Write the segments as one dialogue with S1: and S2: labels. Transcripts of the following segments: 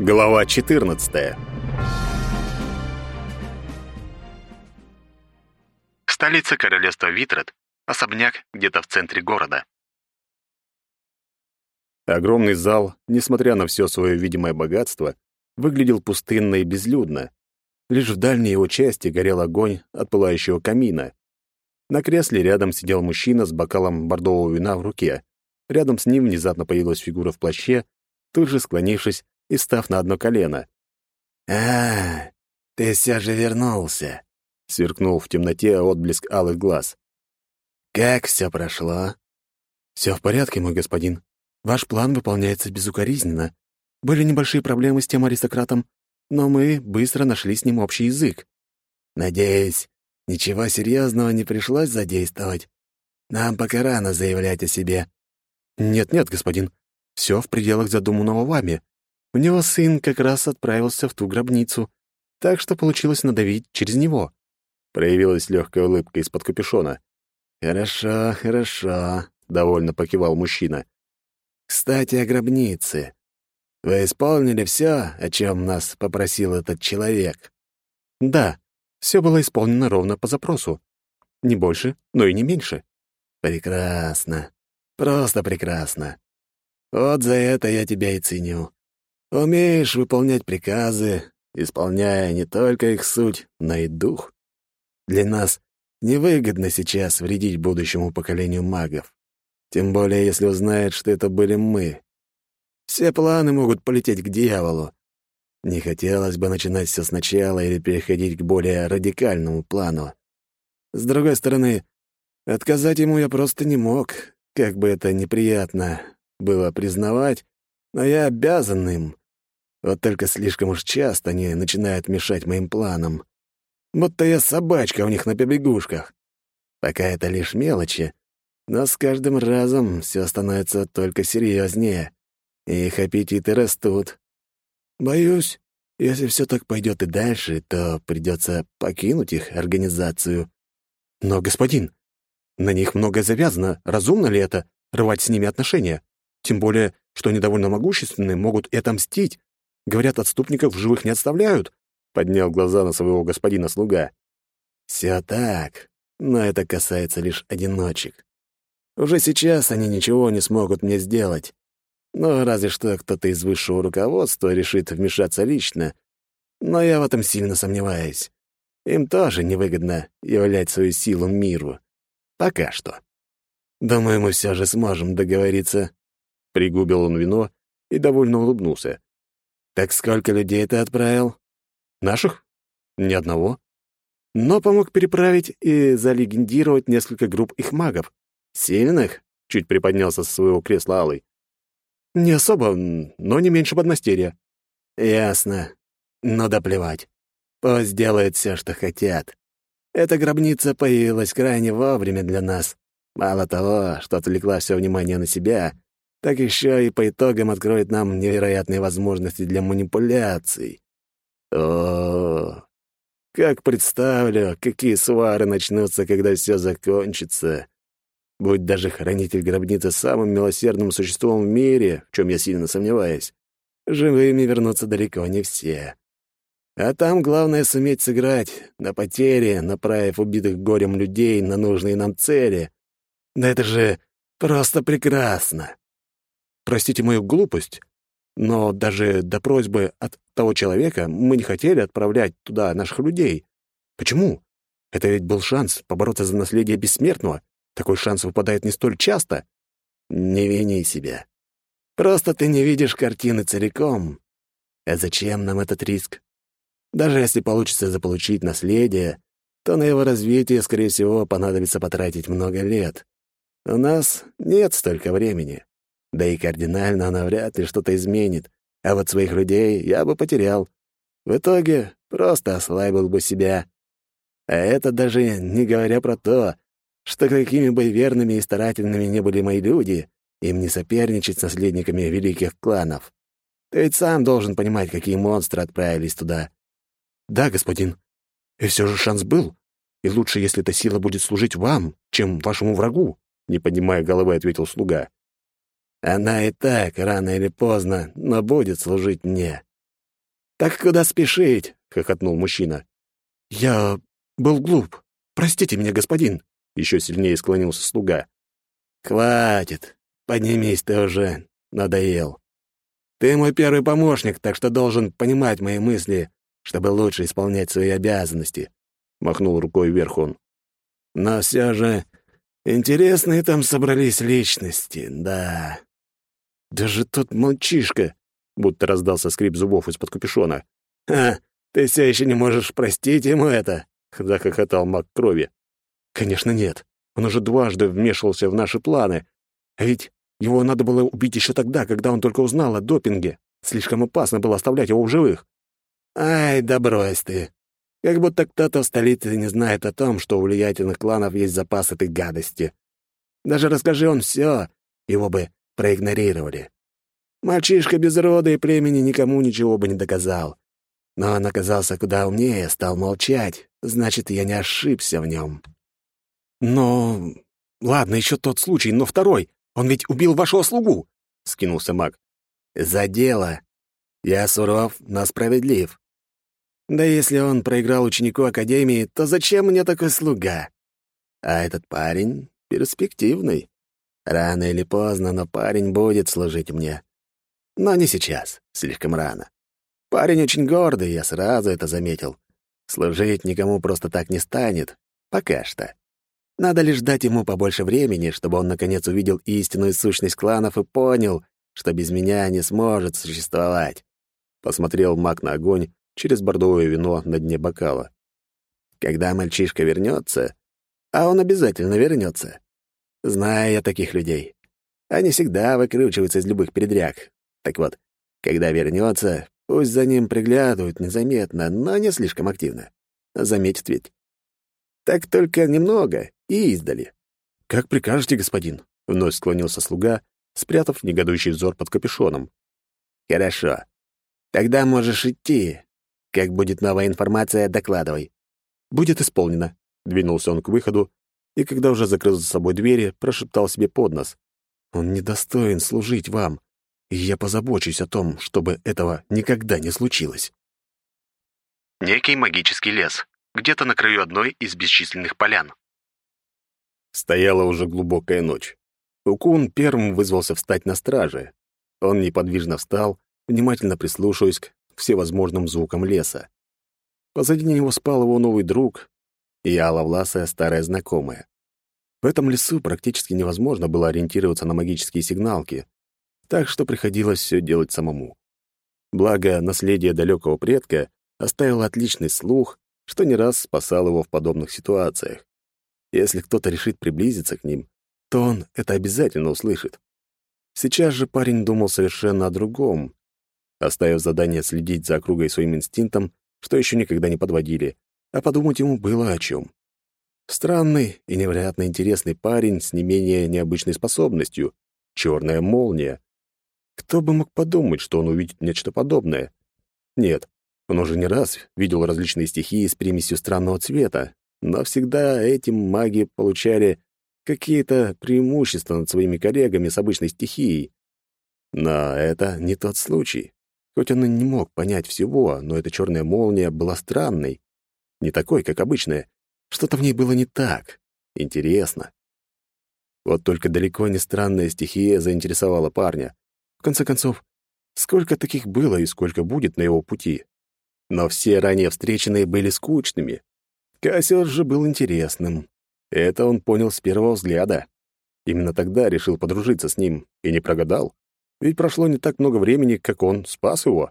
S1: Глава 14.
S2: Столица королевства Витрат, особняк где-то в центре города.
S1: Огромный зал, несмотря на все свое видимое богатство, выглядел пустынно и безлюдно. Лишь в дальней его части горел огонь от пылающего камина. На кресле рядом сидел мужчина с бокалом бордового вина в руке. Рядом с ним внезапно появилась фигура в плаще, тут же склонившись и став на одно колено.
S3: «А, ты все же вернулся», — сверкнул в темноте отблеск алых глаз. «Как все прошло?»
S4: «Все в порядке, мой господин. Ваш план выполняется безукоризненно. Были небольшие проблемы с тем аристократом, но мы быстро нашли с ним общий язык».
S3: «Надеюсь, ничего серьезного не пришлось задействовать. Нам пока рано заявлять о себе».
S4: «Нет-нет, господин. Все в пределах задуманного вами. У него сын как раз отправился в ту гробницу, так что получилось надавить через него.
S1: Проявилась легкая улыбка из-под капюшона.
S3: «Хорошо, хорошо», — довольно покивал мужчина. «Кстати, о гробнице. Вы исполнили все, о чем нас попросил этот человек?»
S4: «Да, все было исполнено ровно по запросу. Не больше, но и не меньше».
S3: «Прекрасно. Просто прекрасно. Вот за это я тебя и ценю. Умеешь выполнять приказы, исполняя не только их суть, но и дух. Для нас невыгодно сейчас вредить будущему поколению магов. Тем более, если узнают, что это были мы. Все планы могут полететь к дьяволу. Не хотелось бы начинать все сначала или переходить к более радикальному плану. С другой стороны, отказать ему я просто не мог, как бы это неприятно было признавать, но я обязан им. Вот только слишком уж часто они начинают мешать моим планам. Будто я собачка у них на побегушках. Пока это лишь мелочи, но с каждым разом все становится только серьезнее, и их аппетиты растут. Боюсь, если все так пойдет и дальше, то придется покинуть их организацию.
S4: Но, господин, на них многое завязано. Разумно ли это — рвать с ними отношения? Тем более, что они довольно могущественны, могут и отомстить. Говорят, отступников в живых не отставляют. Поднял глаза на своего господина слуга.
S3: Все так, но это касается лишь одиночек. Уже сейчас они ничего не смогут мне сделать. Но разве что кто-то из высшего руководства решит вмешаться лично. Но я в этом сильно сомневаюсь. Им тоже невыгодно являть свою силу миру. Пока что. Думаю, мы все же сможем договориться.
S1: Пригубил он вино и довольно улыбнулся.
S3: «Так сколько людей ты отправил?»
S4: «Наших? Ни одного. Но помог переправить и залегендировать несколько групп их магов.
S3: Сильных?»
S1: — чуть приподнялся со своего кресла Алый.
S4: «Не особо, но не меньше подмастерья».
S3: «Ясно. Но да плевать. Пусть делают все, что хотят. Эта гробница появилась крайне вовремя для нас. Мало того, что отвлекла все внимание на себя, так еще и по итогам откроет нам невероятные возможности для манипуляций. О, как представлю, какие свары начнутся, когда все закончится. Будь даже хранитель гробницы самым милосердным существом в мире, в чем я сильно сомневаюсь, живыми вернутся далеко не все. А там главное суметь сыграть на потери, направив убитых горем людей на нужные нам цели. Да это же просто прекрасно.
S4: Простите мою глупость, но даже до просьбы от того человека мы не хотели отправлять туда наших людей. Почему? Это ведь был шанс побороться за наследие бессмертного. Такой шанс выпадает не столь часто.
S3: Не вини себя. Просто ты не видишь картины целиком. А зачем нам этот риск? Даже если получится заполучить наследие, то на его развитие, скорее всего, понадобится потратить много лет. У нас нет столько времени. Да и кардинально она вряд ли что-то изменит, а вот своих людей я бы потерял. В итоге просто ослабил бы себя. А это даже не говоря про то, что какими бы верными и старательными не были мои люди, им не соперничать с наследниками великих кланов. Ты ведь сам должен понимать, какие монстры отправились туда.
S4: Да, господин. И все же шанс был. И лучше, если эта сила будет служить вам, чем вашему врагу, не поднимая головы, ответил слуга.
S3: Она и так, рано или поздно, но будет служить мне. Так куда спешить?» — хохотнул мужчина.
S4: «Я был глуп. Простите меня, господин», — еще сильнее склонился слуга.
S3: «Хватит. Поднимись ты уже. Надоел. Ты мой первый помощник, так что должен понимать мои мысли, чтобы лучше исполнять свои обязанности», — махнул рукой вверх он. «Но все же интересные там собрались личности, да».
S4: «Даже тот мальчишка!» — будто раздался скрип зубов из-под капюшона.
S3: «Ха, ты все еще не можешь простить ему это?» — захохотал маг крови.
S4: «Конечно нет. Он уже дважды вмешивался в наши планы. А ведь его надо было убить еще тогда, когда он только узнал о допинге. Слишком опасно было оставлять его в живых».
S3: «Ай, да брось ты. Как будто кто-то в столице не знает о том, что у влиятельных кланов есть запас этой гадости. Даже расскажи он все, его бы проигнорировали. Мальчишка без рода и племени никому ничего бы не доказал. Но он оказался куда умнее, стал молчать. Значит, я не ошибся в нем.
S4: Но... Ладно, еще тот случай, но второй. Он ведь убил вашего слугу, — скинулся маг.
S3: За дело. Я суров, но справедлив. Да если он проиграл ученику Академии, то зачем мне такой слуга? А этот парень перспективный. Рано или поздно, но парень будет служить мне. Но не сейчас, слишком рано. Парень очень гордый, я сразу это заметил. Служить никому просто так не станет. Пока что. Надо лишь дать ему побольше времени, чтобы он наконец увидел истинную сущность кланов и понял, что без меня не сможет существовать. Посмотрел маг на огонь через бордовое вино на дне бокала. Когда мальчишка вернется, а он обязательно вернется. Знаю я таких людей. Они всегда выкручиваются из любых передряг. Так вот, когда вернется, пусть за ним приглядывают незаметно, но не слишком активно. Заметит ведь. Так только немного и издали.
S4: «Как прикажете, господин?» — вновь склонился слуга, спрятав негодующий взор под капюшоном.
S3: «Хорошо. Тогда можешь идти. Как будет новая информация, докладывай».
S4: «Будет исполнено», — двинулся он к выходу, и когда уже закрыл за собой двери, прошептал себе под нос. «Он недостоин служить вам, и я позабочусь о том, чтобы этого никогда не случилось».
S2: Некий магический лес, где-то на краю одной из бесчисленных полян.
S1: Стояла уже глубокая ночь. Укун первым вызвался встать на страже. Он неподвижно встал, внимательно прислушиваясь к всевозможным звукам леса. Позади него спал его новый друг и аловласая старая знакомая. В этом лесу практически невозможно было ориентироваться на магические сигналки, так что приходилось все делать самому. Благо, наследие далекого предка оставило отличный слух, что не раз спасал его в подобных ситуациях. Если кто-то решит приблизиться к ним, то он это обязательно услышит. Сейчас же парень думал совершенно о другом. Оставив задание следить за округой своим инстинктом, что еще никогда не подводили, а подумать ему было о чем. Странный и невероятно интересный парень с не менее необычной способностью — черная молния. Кто бы мог подумать, что он увидит нечто подобное? Нет, он уже не раз видел различные стихии с примесью странного цвета, но всегда этим маги получали какие-то преимущества над своими коллегами с обычной стихией. Но это не тот случай. Хоть он и не мог понять всего, но эта черная молния была странной. Не такой, как обычная. Что-то в ней было не так. Интересно. Вот только далеко не странная стихия заинтересовала парня. В конце концов, сколько таких было и сколько будет на его пути? Но все ранее встреченные были скучными. Кассиус же был интересным. Это он понял с первого взгляда. Именно тогда решил подружиться с ним, и не прогадал. Ведь прошло не так много времени, как он спас его.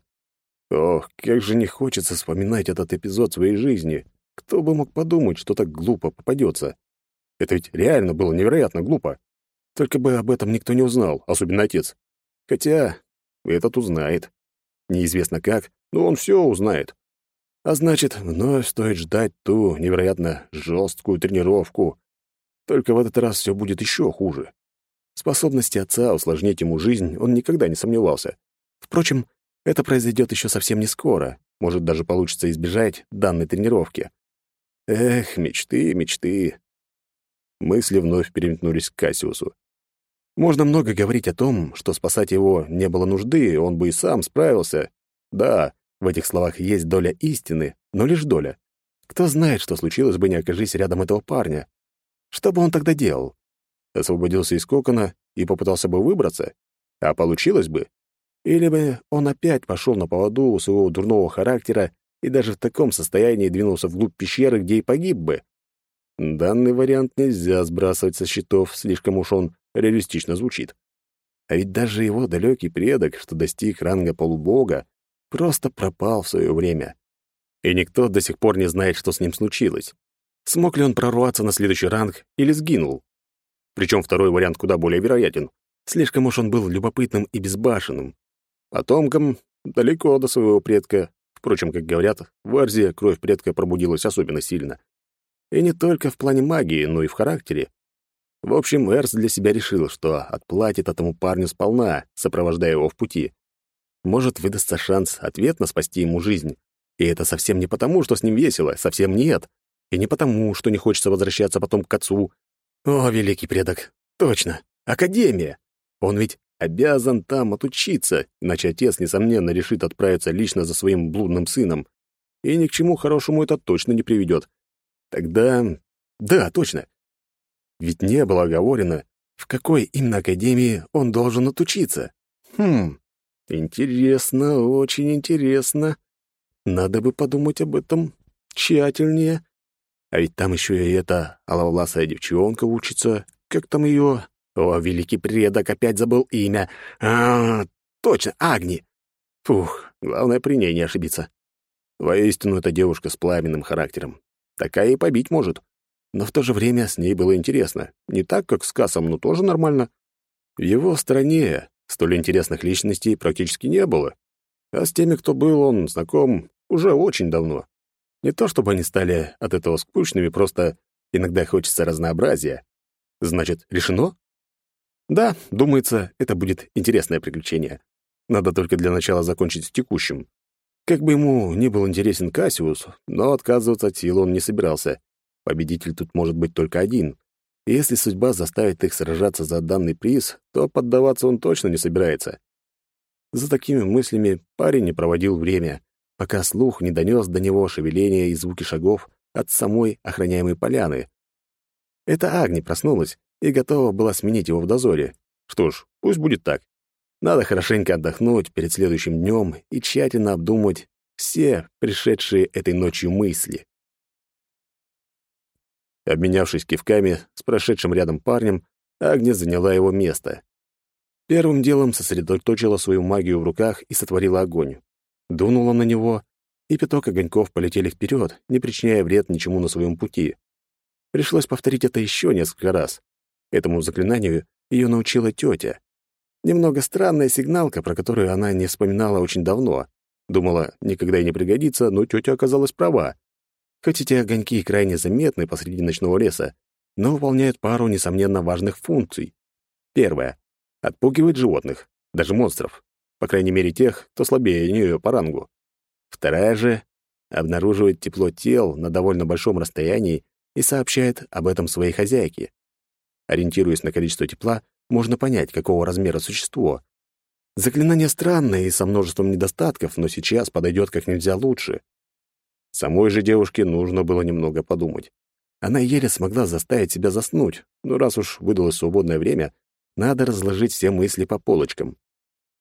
S1: Ох, как же не хочется вспоминать этот эпизод своей жизни. Кто бы мог подумать, что так глупо попадется? Это ведь реально было невероятно глупо. Только бы об этом никто не узнал, особенно отец. Хотя этот узнает. Неизвестно как, но он все узнает. А значит, вновь стоит ждать ту невероятно жесткую тренировку. Только в этот раз все будет еще хуже. Способности отца усложнить ему жизнь он никогда не сомневался. Впрочем, это произойдет еще совсем не скоро. Может, даже получится избежать данной тренировки. Эх, мечты, мечты. Мысли вновь переметнулись к Кассиусу. Можно много говорить о том, что спасать его не было нужды, он бы и сам справился. Да, В этих словах есть доля истины, но лишь доля. Кто знает, что случилось бы, не окажись рядом этого парня. Что бы он тогда делал? Освободился из кокона и попытался бы выбраться? А получилось бы? Или бы он опять пошел на поводу у своего дурного характера и даже в таком состоянии двинулся вглубь пещеры, где и погиб бы? Данный вариант нельзя сбрасывать со счетов, слишком уж он реалистично звучит. А ведь даже его далекий предок, что достиг ранга полубога, просто пропал в свое время. И никто до сих пор не знает, что с ним случилось. Смог ли он прорваться на следующий ранг или сгинул? Причем второй вариант куда более вероятен. Слишком уж он был любопытным и безбашенным. Потомкам далеко до своего предка. Впрочем, как говорят, в Арзе кровь предка пробудилась особенно сильно. И не только в плане магии, но и в характере. В общем, Эрс для себя решил, что отплатит этому парню сполна, сопровождая его в пути. Может, выдастся шанс ответно спасти ему жизнь. И это совсем не потому, что с ним весело, совсем нет. И не потому, что не хочется возвращаться потом к отцу. О, великий предок! Точно! Академия! Он ведь обязан там отучиться, иначе отец, несомненно, решит отправиться лично за своим блудным сыном. И ни к чему хорошему это точно не приведет. Тогда... Да, точно. Ведь не было оговорено, в какой именно академии он должен отучиться. Хм, интересно, очень интересно. Надо бы подумать об этом тщательнее. А ведь там еще и эта аловласая девчонка учится. Как там ее? О, великий предок, опять забыл имя. А, точно, Агни. Фух, главное при ней не ошибиться. Воистину, эта девушка с пламенным характером. Такая и побить может. Но в то же время с ней было интересно. Не так, как с Кассом, но тоже нормально. В его стране столь интересных личностей практически не было. А с теми, кто был он знаком, уже очень давно. Не то чтобы они стали от этого скучными, просто иногда хочется разнообразия. Значит, решено? Да, думается, это будет интересное приключение. Надо только для начала закончить с текущим. Как бы ему ни был интересен Кассиус, но отказываться от силы он не собирался. Победитель тут может быть только один. И если судьба заставит их сражаться за данный приз, то поддаваться он точно не собирается. За такими мыслями парень не проводил время, пока слух не донес до него шевеления и звуки шагов от самой охраняемой поляны. Это Агни проснулась и готова была сменить его в дозоре. Что ж, пусть будет так. Надо хорошенько отдохнуть перед следующим днем и тщательно обдумать все пришедшие этой ночью мысли. Обменявшись кивками с прошедшим рядом парнем, Агния заняла его место. Первым делом сосредоточила свою магию в руках и сотворила огонь дунула на него, и пяток огоньков полетели вперед, не причиняя вред ничему на своем пути. Пришлось повторить это еще несколько раз. Этому заклинанию ее научила тетя. Немного странная сигналка, про которую она не вспоминала очень давно. Думала, никогда и не пригодится, но тетя оказалась права. Хоть эти огоньки крайне заметны посреди ночного леса, но выполняют пару, несомненно, важных функций. Первое — отпугивает животных, даже монстров по крайней мере тех, кто слабее нее по рангу. Вторая же обнаруживает тепло тел на довольно большом расстоянии и сообщает об этом своей хозяйке. Ориентируясь на количество тепла, можно понять, какого размера существо. Заклинание странное и со множеством недостатков, но сейчас подойдет как нельзя лучше. Самой же девушке нужно было немного подумать. Она еле смогла заставить себя заснуть, но раз уж выдалось свободное время, надо разложить все мысли по полочкам.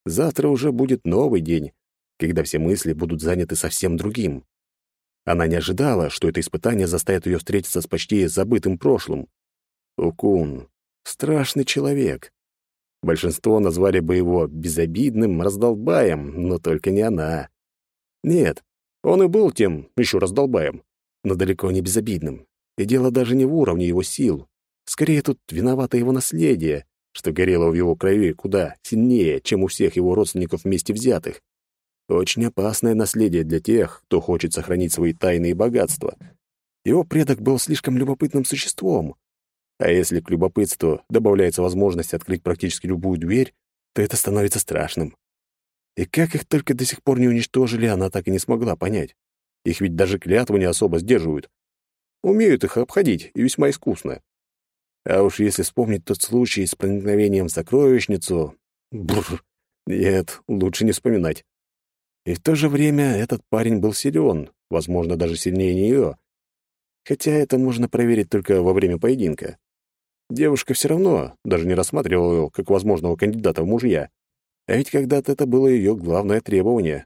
S1: Завтра уже будет новый день, когда все мысли будут заняты совсем другим. Она не ожидала, что это испытание заставит ее встретиться с почти забытым прошлым. Укун — страшный человек. Большинство назвали бы его безобидным раздолбаем, но только не она. Нет, он и был тем еще раздолбаем, но далеко не безобидным. И дело даже не в уровне его сил. Скорее, тут виновато его наследие, что горело в его крови куда сильнее, чем у всех его родственников вместе взятых. Очень опасное наследие для тех, кто хочет сохранить свои тайные богатства. Его предок был слишком любопытным существом. А если к любопытству добавляется возможность открыть практически любую дверь, то это становится страшным. И как их только до сих пор не уничтожили, она так и не смогла понять. Их ведь даже клятву не особо сдерживают. Умеют их обходить, и весьма искусно. А уж если вспомнить тот случай с проникновением в сокровищницу... Бррр, нет, лучше не вспоминать. И в то же время этот парень был силен, возможно, даже сильнее нее. Хотя это можно проверить только во время поединка. Девушка все равно даже не рассматривала его как возможного кандидата в мужья. А ведь когда-то это было ее главное требование.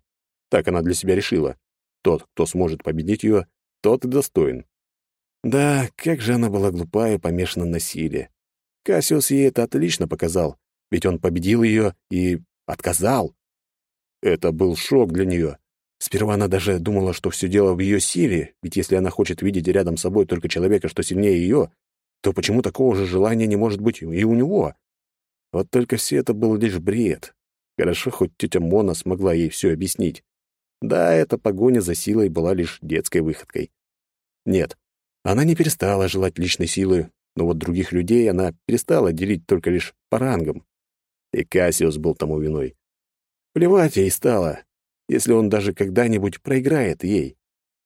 S1: Так она для себя решила. Тот, кто сможет победить ее, тот и достоин. Да, как же она была глупа и помешана на силе. Кассиус ей это отлично показал, ведь он победил ее и отказал. Это был шок для нее. Сперва она даже думала, что все дело в ее силе, ведь если она хочет видеть рядом с собой только человека, что сильнее ее, то почему такого же желания не может быть и у него? Вот только все это был лишь бред. Хорошо, хоть тетя Мона смогла ей все объяснить. Да, эта погоня за силой была лишь детской выходкой. Нет, она не перестала желать личной силы, но вот других людей она перестала делить только лишь по рангам. И Кассиус был тому виной. Плевать ей стало, если он даже когда-нибудь проиграет ей.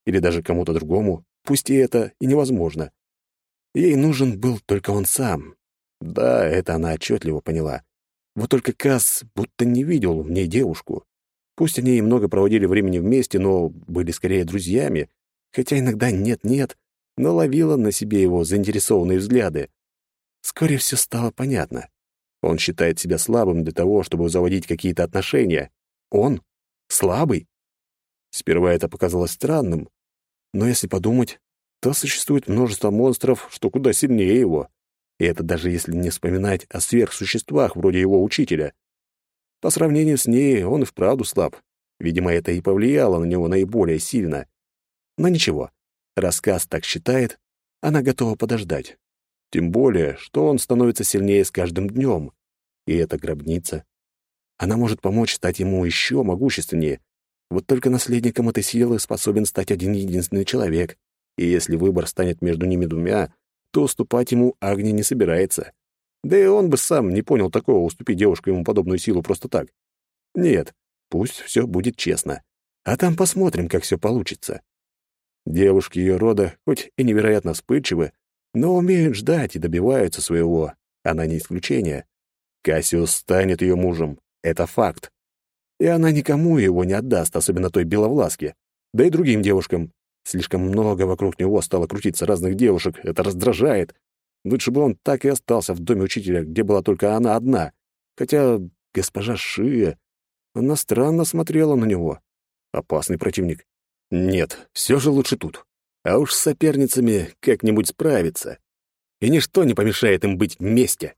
S1: Или даже кому-то другому, пусть и это и невозможно. Ей нужен был только он сам. Да, это она отчетливо поняла. Вот только Касс будто не видел в ней девушку. Пусть они и много проводили времени вместе, но были скорее друзьями, хотя иногда нет-нет, но ловила на себе его заинтересованные взгляды. Вскоре все стало понятно. Он считает себя слабым для того, чтобы заводить какие-то отношения. Он? Слабый? Сперва это показалось странным, но если подумать, то существует множество монстров, что куда сильнее его. И это даже если не вспоминать о сверхсуществах вроде его учителя. По сравнению с ней он и вправду слаб. Видимо, это и повлияло на него наиболее сильно. Но ничего, рассказ так считает, она готова подождать. Тем более, что он становится сильнее с каждым днем. И эта гробница. Она может помочь стать ему еще могущественнее. Вот только наследником этой силы способен стать один единственный человек и если выбор станет между ними двумя, то уступать ему Агни не собирается. Да и он бы сам не понял такого, уступить девушке ему подобную силу просто так. Нет, пусть все будет честно. А там посмотрим, как все получится. Девушки ее рода, хоть и невероятно вспыльчивы, но умеют ждать и добиваются своего. Она не исключение. Кассиус станет ее мужем. Это факт. И она никому его не отдаст, особенно той беловласке. Да и другим девушкам. Слишком много вокруг него стало крутиться разных девушек, это раздражает. Лучше бы он так и остался в доме учителя, где была только она одна. Хотя госпожа Шия, она странно смотрела на него. Опасный противник. Нет, все же лучше тут. А уж с соперницами как-нибудь справиться. И ничто не помешает им быть вместе.